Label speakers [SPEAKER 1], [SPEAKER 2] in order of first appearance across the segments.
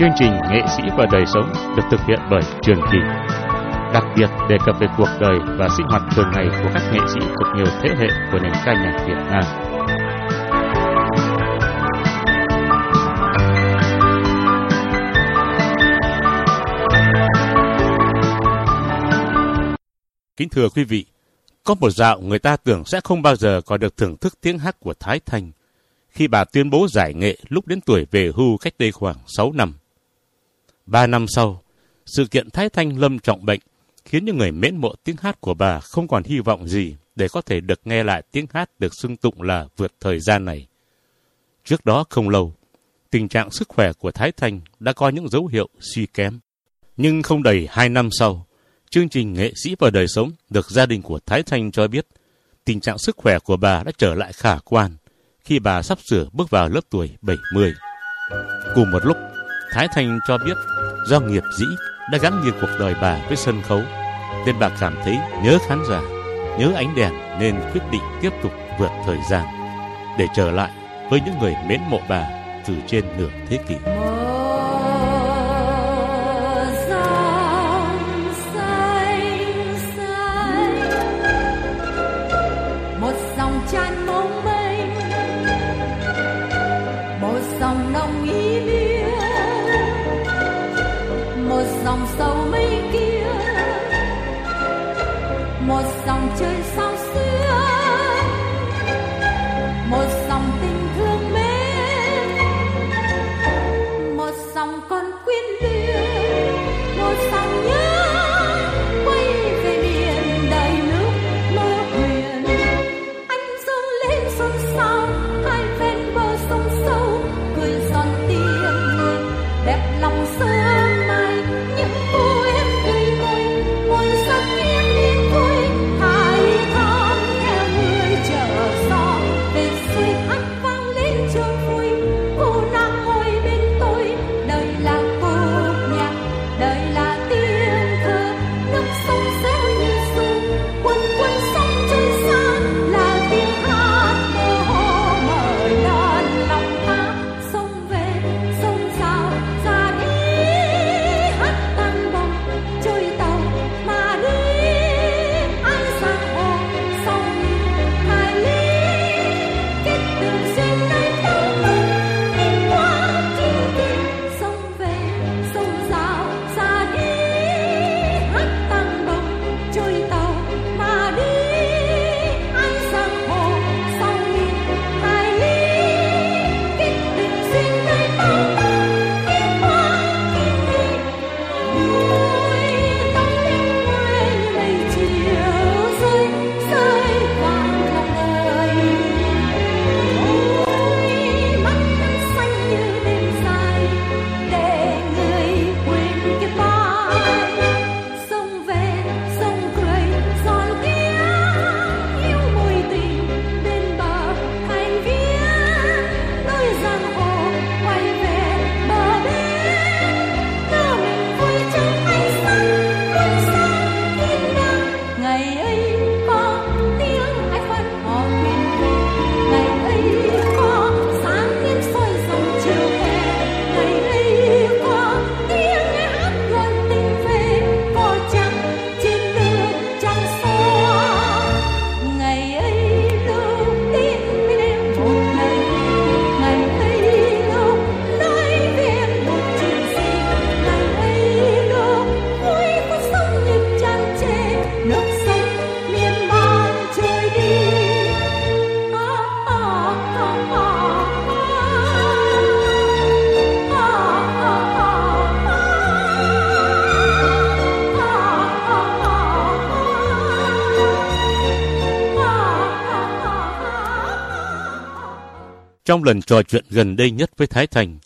[SPEAKER 1] Chương trình Nghệ sĩ và đời sống được thực hiện bởi Trường Kỳ. Đặc biệt đề cập về cuộc đời và sinh hoạt thường ngày của các nghệ sĩ thuộc nhiều thế hệ của nền ca nhạc Việt Nam. Kính thưa quý vị, có một dạo người ta tưởng sẽ không bao giờ có được thưởng thức tiếng hát của Thái Thanh khi bà tuyên bố giải nghệ lúc đến tuổi về hưu cách đây khoảng 6 năm. Ba năm sau, sự kiện Thái Thanh lâm trọng bệnh khiến những người mến mộ tiếng hát của bà không còn hy vọng gì để có thể được nghe lại tiếng hát được xưng tụng là vượt thời gian này. Trước đó không lâu, tình trạng sức khỏe của Thái Thanh đã có những dấu hiệu suy kém. Nhưng không đầy hai năm sau, chương trình Nghệ sĩ và đời sống được gia đình của Thái Thanh cho biết tình trạng sức khỏe của bà đã trở lại khả quan khi bà sắp sửa bước vào lớp tuổi 70. Cùng một lúc, Thái Thanh cho biết do nghiệp dĩ đã gắn liền cuộc đời bà với sân khấu, nên bà cảm thấy nhớ khán giả, nhớ ánh đèn nên quyết định tiếp tục vượt thời gian để trở lại với những người mến mộ bà từ trên nửa thế kỷ. Trong lần trò chuyện gần đây nhất với Thái Thành,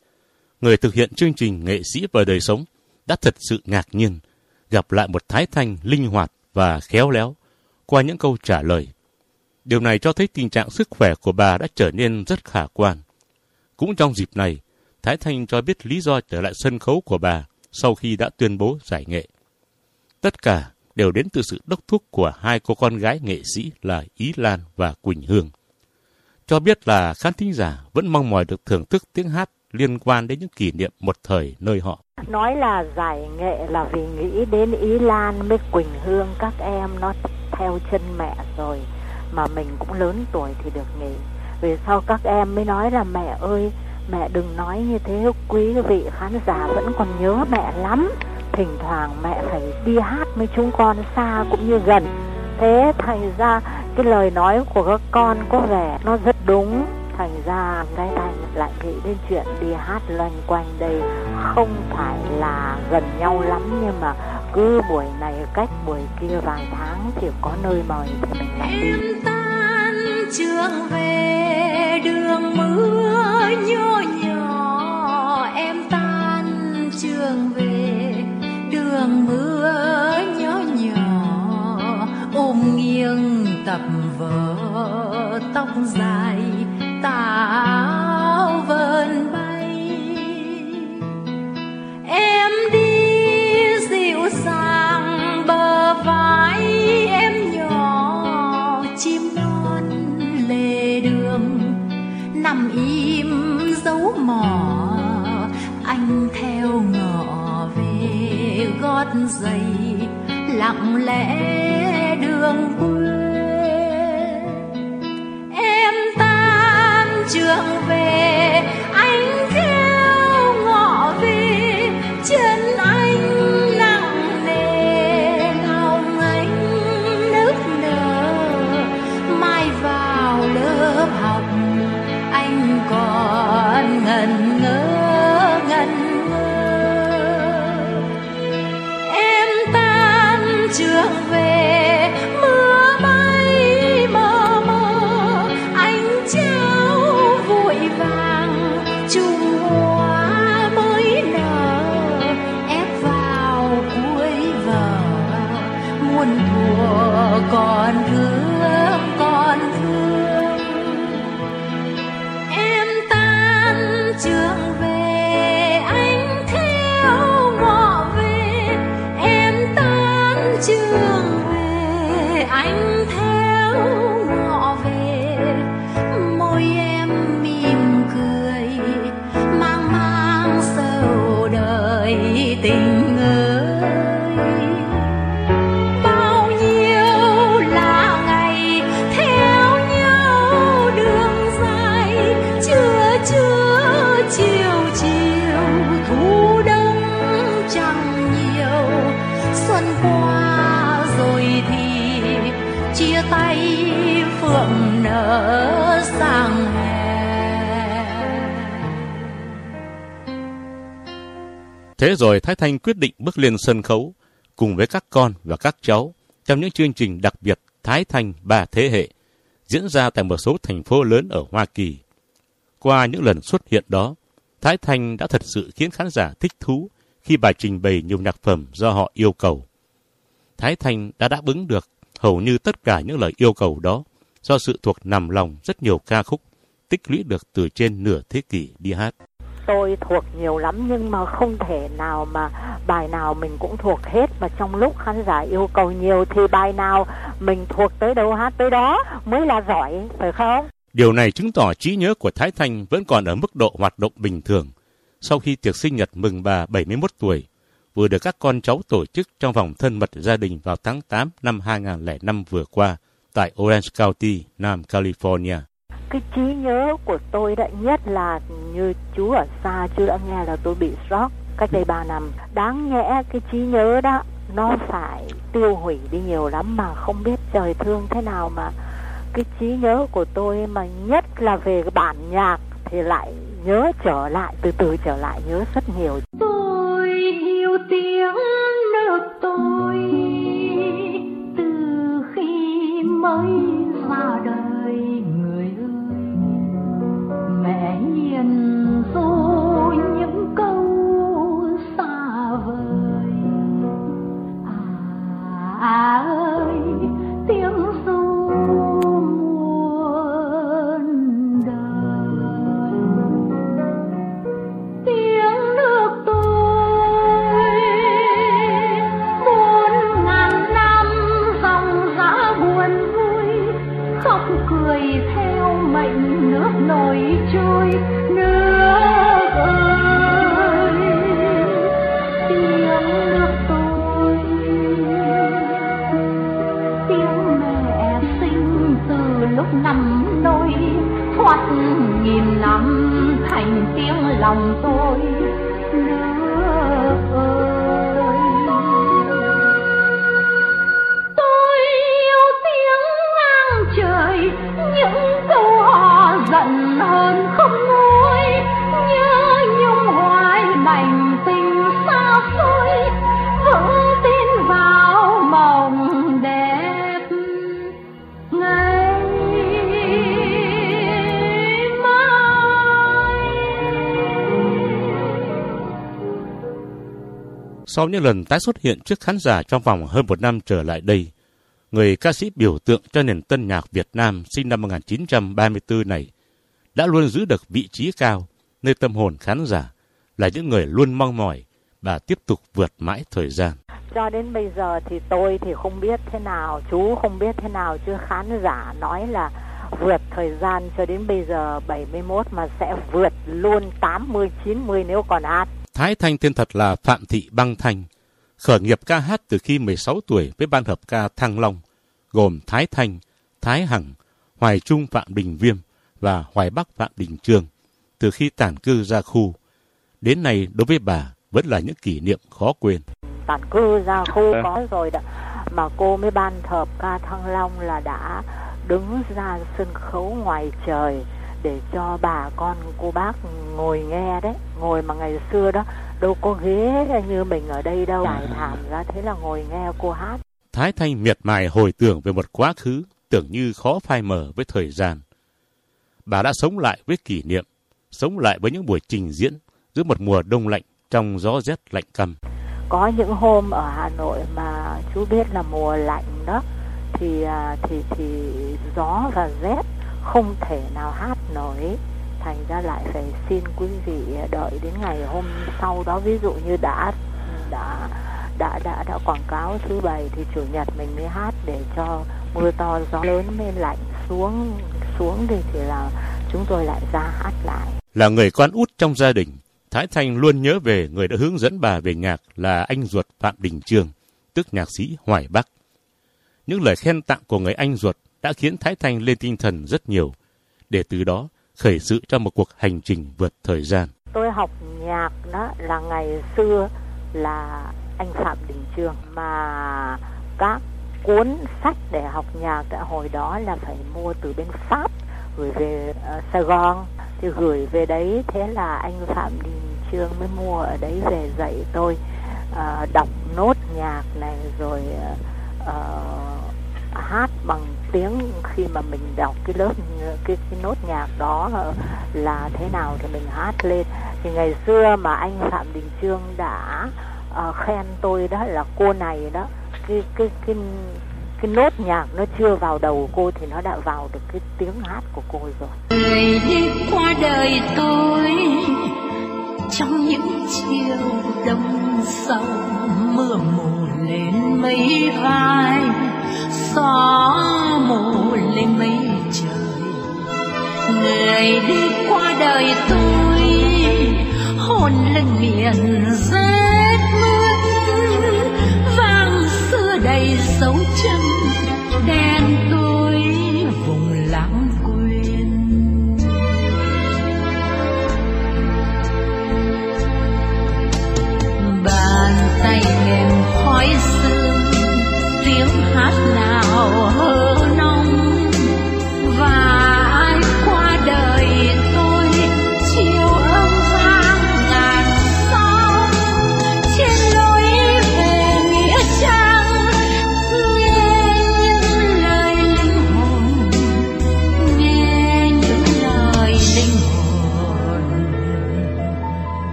[SPEAKER 1] người thực hiện chương trình Nghệ sĩ và đời sống đã thật sự ngạc nhiên gặp lại một Thái Thành linh hoạt và khéo léo qua những câu trả lời. Điều này cho thấy tình trạng sức khỏe của bà đã trở nên rất khả quan. Cũng trong dịp này, Thái Thanh cho biết lý do trở lại sân khấu của bà sau khi đã tuyên bố giải nghệ. Tất cả đều đến từ sự đốc thúc của hai cô con gái nghệ sĩ là Ý Lan và Quỳnh Hương cho biết là khán thính giả vẫn mong mỏi được thưởng thức tiếng hát
[SPEAKER 2] liên quan đến những kỷ niệm một thời nơi họ.
[SPEAKER 3] Nói là giải nghệ là vì nghĩ đến Ý Lan với Quỳnh Hương, các em nó theo chân mẹ rồi mà mình cũng lớn tuổi thì được nghỉ. Vì sau các em mới nói là mẹ ơi, mẹ đừng nói như thế, quý vị khán giả vẫn còn nhớ mẹ lắm thỉnh thoảng mẹ phải đi hát với chúng con xa cũng như gần thế thành ra cái lời nói của các con có vẻ nó rất đúng. Thành ra cái thành lại nghĩ đến chuyện đi hát loanh quanh đây không phải là gần nhau lắm, nhưng mà cứ buổi này cách buổi kia vài tháng thì có nơi mời thì mình lại đi.
[SPEAKER 1] Em tan trường về, đường mưa nhỏ nhỏ. Em tan trường về dài, táo vờn bay. Em đi dịu dàng bờ vai em nhỏ, chim non lề đường. Nằm im dấu mỏ anh theo ngõ về gót giày, lặng lẽ đường quê.
[SPEAKER 2] Thế rồi Thái Thanh quyết định bước lên sân khấu cùng với các con và các cháu trong những chương trình đặc biệt Thái Thanh ba thế hệ diễn ra tại một số thành phố lớn ở Hoa Kỳ. Qua những lần xuất hiện đó, Thái Thanh đã thật sự khiến khán giả thích thú khi bà trình bày nhiều nhạc phẩm do họ yêu cầu. Thái Thanh đã đáp ứng được hầu như tất cả những lời yêu cầu đó do sự thuộc nằm lòng rất nhiều ca khúc tích lũy được từ trên nửa thế kỷ đi hát
[SPEAKER 3] tôi thuộc nhiều lắm nhưng mà không thể nào mà bài nào mình cũng thuộc hết mà trong lúc khán giả yêu cầu nhiều thì bài nào mình thuộc tới đâu hát tới đó mới là giỏi phải không
[SPEAKER 2] Điều này chứng tỏ trí nhớ của Thái Thanh vẫn còn ở mức độ hoạt động bình thường. Sau khi tiệc sinh nhật mừng bà 71 tuổi, vừa được các con cháu tổ chức trong vòng thân mật gia đình vào tháng 8 năm 2005 vừa qua tại Orange County, Nam California
[SPEAKER 3] cái trí nhớ của tôi đã nhất là như chú ở xa chú đã nghe là tôi bị stroke cách đây 3 năm. Đáng nhẽ cái trí nhớ đó nó phải tiêu hủy đi nhiều lắm mà không biết trời thương thế nào mà cái trí nhớ của tôi mà nhất là về cái bản nhạc thì lại nhớ trở lại từ từ trở lại nhớ rất nhiều.
[SPEAKER 1] Tôi yêu tiếng nước tôi từ khi mới ra đời mẹ hiền du những câu xa vời. À, à ơi người theo mệnh nước nổi trôi, nước ơi, tiếng nước tôi. Tiếng mẹ sinh từ lúc nằm nôi thoát nghìn năm thành tiếng lòng tôi.
[SPEAKER 2] Sau những lần tái xuất hiện trước khán giả trong vòng hơn một năm trở lại đây, người ca sĩ biểu tượng cho nền tân nhạc Việt Nam sinh năm 1934 này đã luôn giữ được vị trí cao nơi tâm hồn khán giả là những người luôn mong mỏi và tiếp tục vượt mãi thời gian.
[SPEAKER 3] Cho đến bây giờ thì tôi thì không biết thế nào, chú không biết thế nào chứ khán giả nói là vượt thời gian cho đến bây giờ 71 mà sẽ vượt luôn 80 90 nếu còn hát.
[SPEAKER 2] Thái Thanh tên thật là Phạm Thị Băng Thanh, khởi nghiệp ca hát từ khi 16 tuổi với ban hợp ca Thăng Long, gồm Thái Thanh, Thái Hằng, Hoài Trung Phạm Đình Viêm và Hoài Bắc Phạm Đình Trương, từ khi tản cư ra khu. Đến nay đối với bà vẫn là những kỷ niệm khó quên.
[SPEAKER 3] Tản cư ra khu dạ. có rồi đó, mà cô mới ban hợp ca Thăng Long là đã đứng ra sân khấu ngoài trời để cho bà con cô bác ngồi nghe đấy. Ngồi mà ngày xưa đó đâu có ghế như mình ở đây đâu. Trải thảm ra thế là ngồi nghe cô hát.
[SPEAKER 2] Thái Thanh miệt mài hồi tưởng về một quá khứ tưởng như khó phai mờ với thời gian. Bà đã sống lại với kỷ niệm, sống lại với những buổi trình diễn giữa một mùa đông lạnh trong gió rét lạnh căm.
[SPEAKER 3] Có những hôm ở Hà Nội mà chú biết là mùa lạnh đó thì à, thì thì gió và rét không thể nào hát nổi. Thành ra lại phải xin quý vị đợi đến ngày hôm sau đó. Ví dụ như đã đã đã đã đã quảng cáo thứ bảy thì chủ nhật mình mới hát để cho mưa to gió lớn mới lạnh xuống xuống thì thì là chúng tôi lại ra hát lại.
[SPEAKER 2] Là người con út trong gia đình Thái Thanh luôn nhớ về người đã hướng dẫn bà về nhạc là anh ruột Phạm Đình Trường, tức nhạc sĩ Hoài Bắc. Những lời khen tặng của người anh ruột đã khiến Thái Thanh lên tinh thần rất nhiều, để từ đó khởi sự cho một cuộc hành trình vượt thời gian.
[SPEAKER 3] Tôi học nhạc đó là ngày xưa là anh Phạm Đình Trường mà các cuốn sách để học nhạc tại hồi đó là phải mua từ bên Pháp gửi về uh, Sài Gòn thì gửi về đấy thế là anh Phạm Đình Trương mới mua ở đấy về dạy tôi uh, đọc nốt nhạc này rồi uh, hát bằng tiếng khi mà mình đọc cái lớp cái, cái nốt nhạc đó ờ, là thế nào thì mình hát lên. Thì ngày xưa mà anh Phạm Đình Trương đã uh, khen tôi đó là cô này đó cái cái cái cái nốt nhạc nó chưa vào đầu cô thì nó đã vào được cái tiếng hát của cô rồi.
[SPEAKER 1] Người đi qua đời tôi trong những chiều đông sâu mưa mù lên mấy vai xóa mù lên mây trời. Người đi qua đời tôi hồn lên miền rét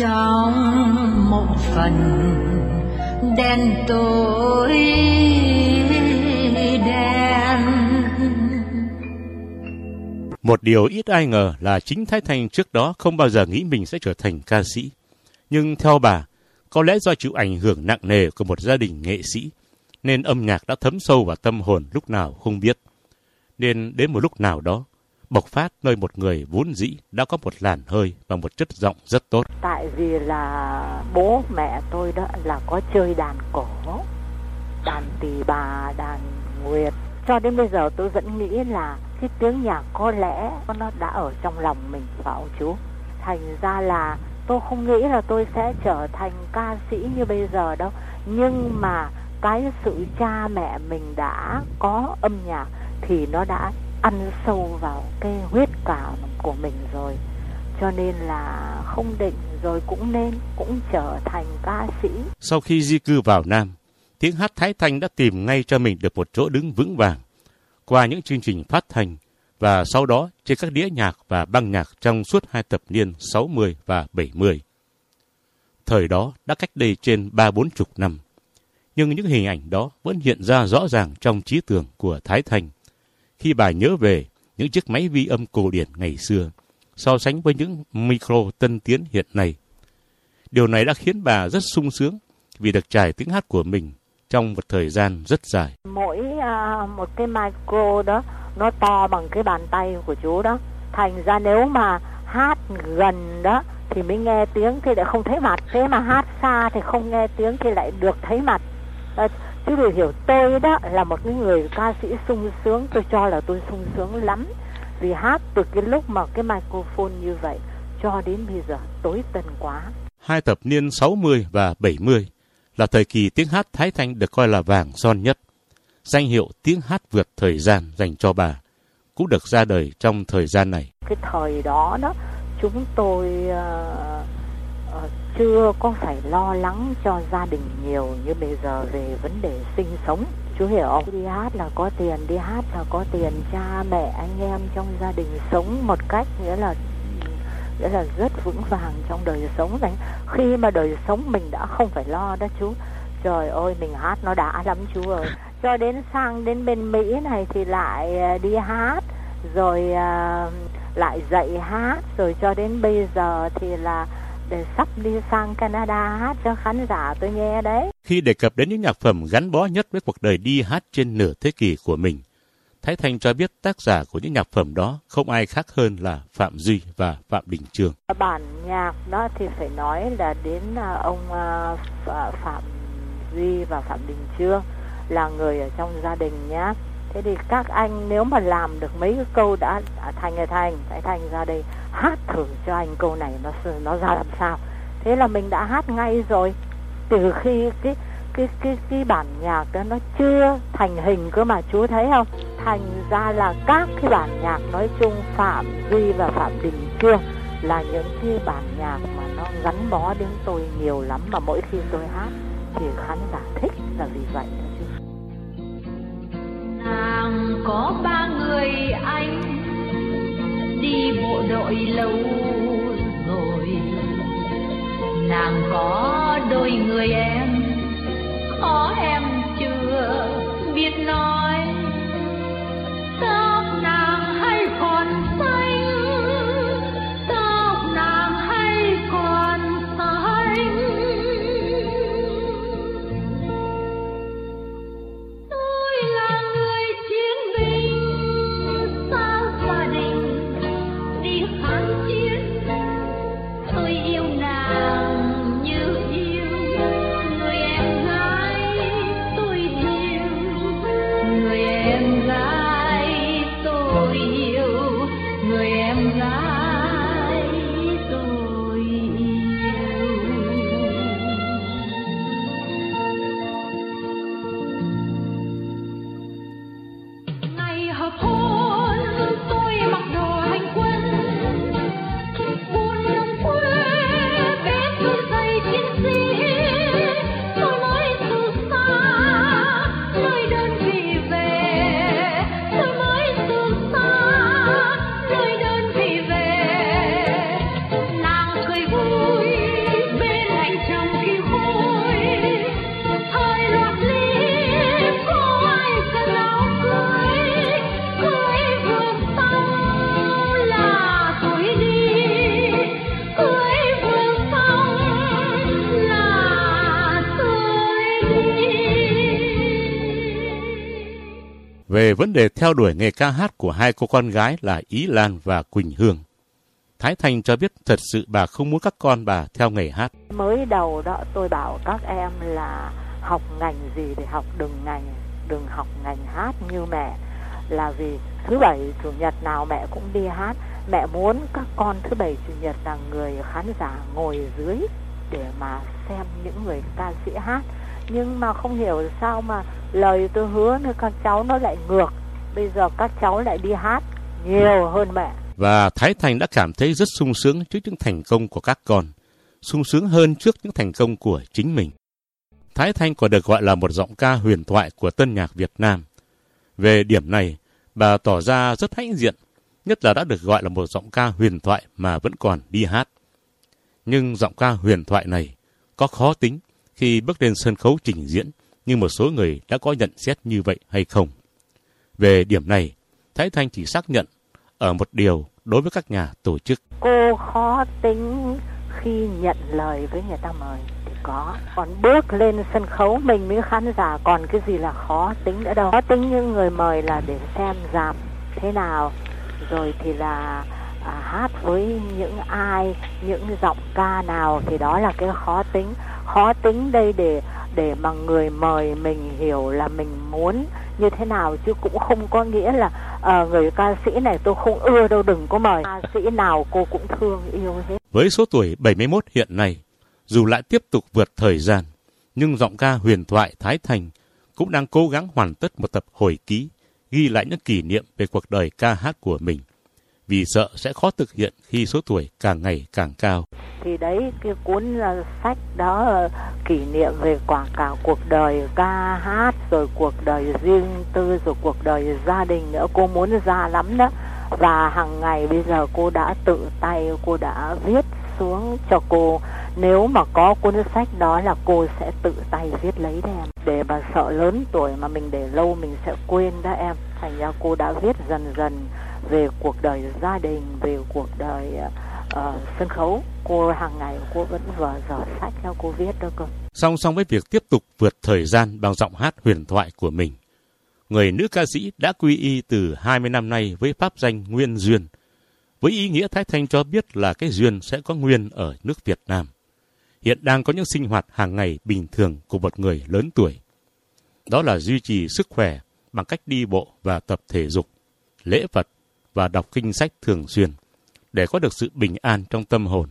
[SPEAKER 1] trong một phần đen tối đen
[SPEAKER 2] Một điều ít ai ngờ là chính Thái Thanh trước đó không bao giờ nghĩ mình sẽ trở thành ca sĩ. Nhưng theo bà, có lẽ do chịu ảnh hưởng nặng nề của một gia đình nghệ sĩ, nên âm nhạc đã thấm sâu vào tâm hồn lúc nào không biết. Nên đến một lúc nào đó, bộc phát nơi một người vốn dĩ đã có một làn hơi và một chất giọng rất tốt.
[SPEAKER 3] Tại vì là bố mẹ tôi đó là có chơi đàn cổ, đàn tỳ bà, đàn nguyệt. Cho đến bây giờ tôi vẫn nghĩ là cái tiếng nhạc có lẽ nó đã ở trong lòng mình phải không chú? Thành ra là tôi không nghĩ là tôi sẽ trở thành ca sĩ như bây giờ đâu. Nhưng mà cái sự cha mẹ mình đã có âm nhạc thì nó đã ăn sâu vào cái huyết cảm của mình rồi. Cho nên là không định rồi cũng nên cũng trở thành ca sĩ.
[SPEAKER 2] Sau khi di cư vào nam tiếng hát thái thanh đã tìm ngay cho mình được một chỗ đứng vững vàng. Qua những chương trình phát thanh và sau đó trên các đĩa nhạc và băng nhạc trong suốt hai thập niên 60 và 70. Thời đó đã cách đây trên ba bốn chục năm, nhưng những hình ảnh đó vẫn hiện ra rõ ràng trong trí tưởng của Thái Thành khi bà nhớ về những chiếc máy vi âm cổ điển ngày xưa so sánh với những micro tân tiến hiện nay. Điều này đã khiến bà rất sung sướng vì được trải tiếng hát của mình trong một thời gian rất dài.
[SPEAKER 3] Mỗi uh, một cái micro đó nó to bằng cái bàn tay của chú đó. Thành ra nếu mà hát gần đó thì mới nghe tiếng thì lại không thấy mặt. Thế mà hát xa thì không nghe tiếng thì lại được thấy mặt. Uh, chứ để hiểu tôi đó là một cái người ca sĩ sung sướng tôi cho là tôi sung sướng lắm vì hát từ cái lúc mà cái microphone như vậy cho đến bây giờ tối tân quá
[SPEAKER 2] hai thập niên 60 và 70 là thời kỳ tiếng hát Thái Thanh được coi là vàng son nhất. Danh hiệu tiếng hát vượt thời gian dành cho bà cũng được ra đời trong thời gian này.
[SPEAKER 3] Cái thời đó đó chúng tôi uh, uh, chưa có phải lo lắng cho gia đình nhiều như bây giờ về vấn đề sinh sống. Chú hiểu không? Đi hát là có tiền đi hát là có tiền. Cha mẹ anh em trong gia đình sống một cách nghĩa là nghĩa là rất vững vàng trong đời sống này. Khi mà đời sống mình đã không phải lo đó chú. Trời ơi mình hát nó đã lắm chú ơi. Cho đến sang đến bên mỹ này thì lại à, đi hát rồi uh, lại dạy hát rồi cho đến bây giờ thì là để sắp đi sang Canada hát cho khán giả tôi nghe đấy.
[SPEAKER 2] Khi đề cập đến những nhạc phẩm gắn bó nhất với cuộc đời đi hát trên nửa thế kỷ của mình, Thái Thanh cho biết tác giả của những nhạc phẩm đó không ai khác hơn là Phạm Duy và Phạm Đình Trương.
[SPEAKER 3] Bản nhạc đó thì phải nói là đến à, ông à, Phạm Duy và Phạm Đình Trương là người ở trong gia đình nhá. Thế thì các anh nếu mà làm được mấy cái câu đã, thành người thành, Thái Thanh ra đây hát thử cho anh câu này nó nó ra làm sao. Thế là mình đã hát ngay rồi. Từ khi cái cái cái cái bản nhạc đó nó chưa thành hình cơ mà, chú thấy không? Thành ra là các cái bản nhạc nói chung phạm duy và phạm đình trương là những cái bản nhạc mà nó gắn bó đến tôi nhiều lắm mà mỗi khi tôi hát thì khán giả thích là vì vậy. Đó chứ
[SPEAKER 1] nàng có ba bộ đội lâu rồi. Nàng có đôi người em
[SPEAKER 2] vấn đề theo đuổi nghề ca hát của hai cô con gái là Ý Lan và Quỳnh Hương. Thái thành cho biết thật sự bà không muốn các con bà theo nghề hát.
[SPEAKER 3] Mới đầu đó tôi bảo các em là học ngành gì thì học đừng ngành, đừng học ngành hát như mẹ. Là vì thứ bảy chủ nhật nào mẹ cũng đi hát. Mẹ muốn các con thứ bảy chủ nhật là người khán giả ngồi dưới để mà xem những người ca sĩ hát. Nhưng mà không hiểu sao mà lời tôi hứa với các cháu nó lại ngược. Bây giờ các cháu lại đi hát nhiều hơn mẹ
[SPEAKER 2] và Thái Thành đã cảm thấy rất sung sướng trước những thành công của các con, sung sướng hơn trước những thành công của chính mình. Thái Thanh còn được gọi là một giọng ca huyền thoại của tân nhạc Việt Nam. Về điểm này, bà tỏ ra rất hãnh diện, nhất là đã được gọi là một giọng ca huyền thoại mà vẫn còn đi hát. Nhưng giọng ca huyền thoại này có khó tính khi bước lên sân khấu trình diễn như một số người đã có nhận xét như vậy hay không. Về điểm này, Thái Thanh chỉ xác nhận ở một điều đối với các nhà tổ chức.
[SPEAKER 3] Cô khó tính khi nhận lời với người ta mời thì có. Còn bước lên sân khấu mình mới khán giả còn cái gì là khó tính nữa đâu. Khó tính những người mời là để xem dạp thế nào rồi thì là à, hát với những ai, những giọng ca nào thì đó là cái khó tính. Khó tính đây để để mà người mời mình hiểu là mình muốn như thế nào chứ cũng không có nghĩa là uh, người ca sĩ này tôi không ưa đâu đừng có mời ca sĩ nào cô cũng thương yêu hết.
[SPEAKER 2] Với số tuổi 71 hiện nay, dù lại tiếp tục vượt thời gian, nhưng giọng ca huyền thoại Thái Thành cũng đang cố gắng hoàn tất một tập hồi ký ghi lại những kỷ niệm về cuộc đời ca hát của mình vì sợ sẽ khó thực hiện khi số tuổi càng ngày càng cao.
[SPEAKER 3] Thì đấy cái cuốn uh, sách đó uh, kỷ niệm về quả cả cuộc đời ca hát rồi cuộc đời riêng tư rồi cuộc đời gia đình nữa. Cô muốn ra lắm đó. Và hàng ngày bây giờ cô đã tự tay cô đã viết xuống cho cô. Nếu mà có cuốn sách đó là cô sẽ tự tay viết lấy đấy em. Để mà sợ lớn tuổi mà mình để lâu mình sẽ quên đó em. Thành ra cô đã viết dần dần về cuộc đời gia đình về cuộc đời uh, sân khấu cô hàng ngày cô vẫn vừa dở sách theo cô viết đó cơ
[SPEAKER 2] song song với việc tiếp tục vượt thời gian bằng giọng hát huyền thoại của mình người nữ ca sĩ đã quy y từ 20 năm nay với pháp danh Nguyên Duyên với ý nghĩa Thái Thanh cho biết là cái duyên sẽ có nguyên ở nước Việt Nam. Hiện đang có những sinh hoạt hàng ngày bình thường của một người lớn tuổi. Đó là duy trì sức khỏe bằng cách đi bộ và tập thể dục, lễ Phật và đọc kinh sách thường xuyên để có được sự bình an trong tâm hồn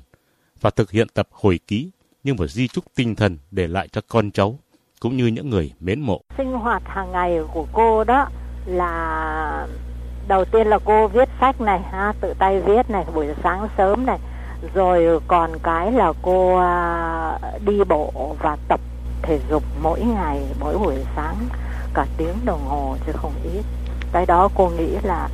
[SPEAKER 2] và thực hiện tập hồi ký như một di trúc tinh thần để lại cho con cháu cũng như những người mến mộ.
[SPEAKER 3] Sinh hoạt hàng ngày của cô đó là đầu tiên là cô viết sách này ha, tự tay viết này buổi sáng sớm này, rồi còn cái là cô à, đi bộ và tập thể dục mỗi ngày mỗi buổi sáng cả tiếng đồng hồ chứ không ít. Cái đó cô nghĩ là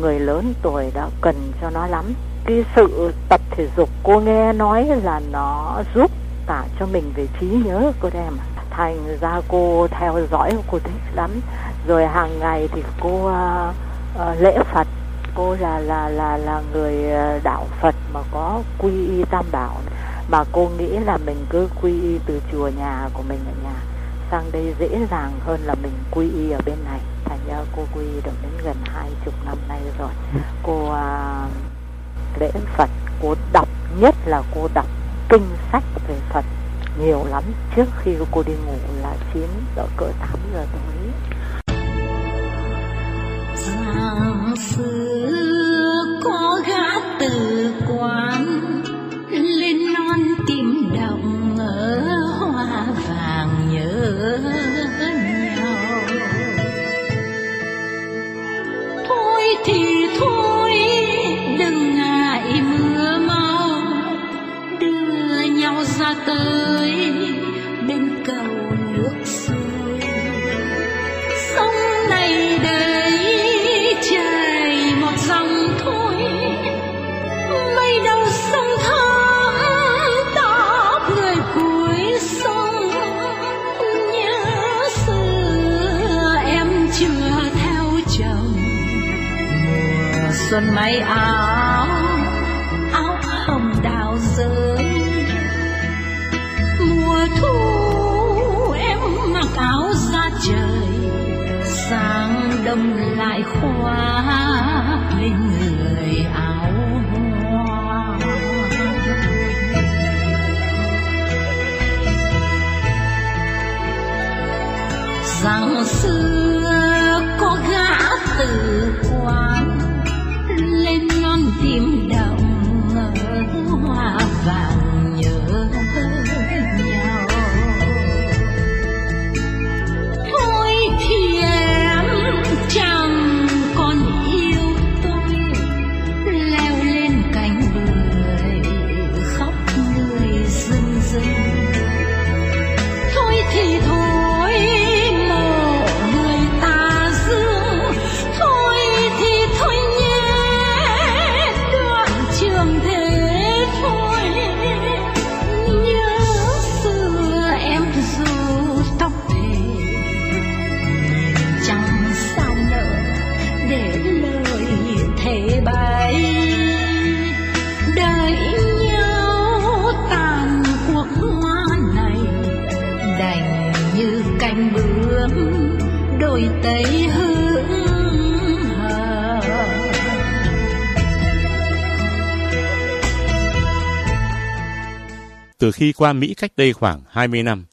[SPEAKER 3] người lớn tuổi đã cần cho nó lắm. Cái sự tập thể dục cô nghe nói là nó giúp cả cho mình về trí nhớ cô đem. Thành ra cô theo dõi cô thích lắm. Rồi hàng ngày thì cô uh, uh, lễ phật. Cô là là là là người ờ, đạo phật mà có quy y tam bảo. Mà cô nghĩ là mình cứ quy y từ chùa nhà của mình ở nhà. Sang đây dễ dàng hơn là mình quy y ở bên này. Dạ, cô quy được đến gần hai chục năm nay rồi. Cô à, lễ phật cô đọc nhất là cô đọc kinh sách về phật nhiều lắm trước khi cô đi ngủ là chín giờ cỡ tám giờ tối.
[SPEAKER 1] Dạ, xưa có gã từ quan tới bên cầu nước xuôi sông này đấy chảy một dòng thôi. Mây đầu sông thắm, tóc người cuối sông. Nhớ xưa em chưa theo chồng. Mùa xuân may áo thu
[SPEAKER 2] qua Mỹ cách đây khoảng 20 năm,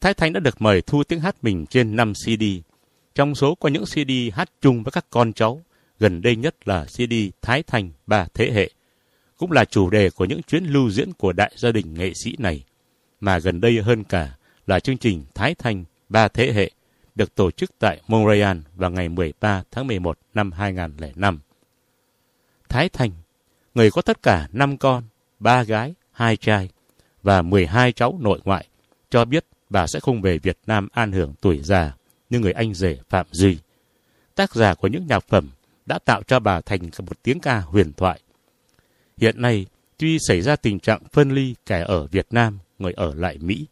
[SPEAKER 2] Thái Thanh đã được mời thu tiếng hát mình trên 5 CD. Trong số có những CD hát chung với các con cháu, gần đây nhất là CD Thái Thanh ba thế hệ. Cũng là chủ đề của những chuyến lưu diễn của đại gia đình nghệ sĩ này. Mà gần đây hơn cả là chương trình Thái Thanh ba thế hệ được tổ chức tại Montreal vào ngày 13 tháng 11 năm 2005. Thái Thanh, người có tất cả 5 con, 3 gái, 2 trai và 12 cháu nội ngoại, cho biết bà sẽ không về Việt Nam an hưởng tuổi già như người anh rể Phạm Duy. Tác giả của những nhạc phẩm đã tạo cho bà thành một tiếng ca huyền thoại. Hiện nay, tuy xảy ra tình trạng phân ly kẻ ở Việt Nam, người ở lại Mỹ,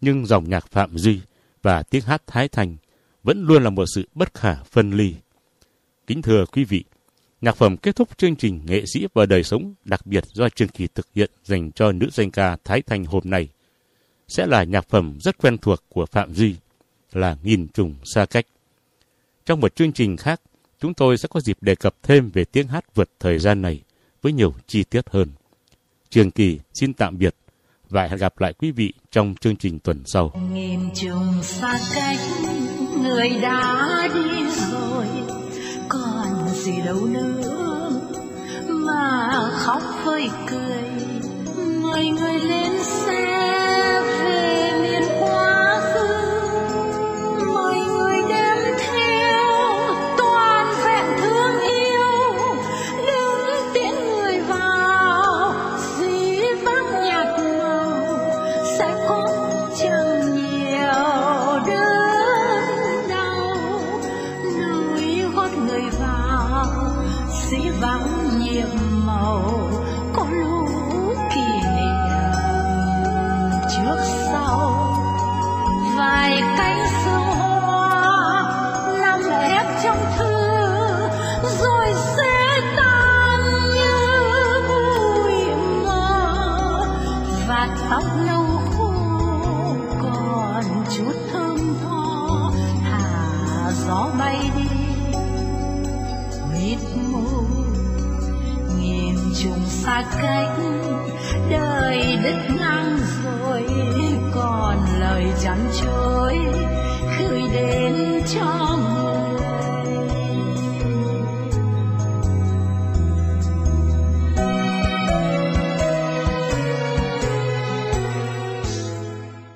[SPEAKER 2] nhưng dòng nhạc Phạm Duy và tiếng hát Thái Thành vẫn luôn là một sự bất khả phân ly. Kính thưa quý vị, nhạc phẩm kết thúc chương trình nghệ sĩ và đời sống đặc biệt do Trương Kỳ thực hiện dành cho nữ danh ca Thái Thành hôm nay sẽ là nhạc phẩm rất quen thuộc của Phạm Duy là Nghìn trùng xa cách. Trong một chương trình khác, chúng tôi sẽ có dịp đề cập thêm về tiếng hát vượt thời gian này với nhiều chi tiết hơn. Trường Kỳ xin tạm biệt và hẹn gặp lại quý vị trong chương trình tuần sau.
[SPEAKER 1] nghìn trùng xa cách người đã đi rồi gì đâu nữa. Mà khóc với cười mời người lên xe. uma.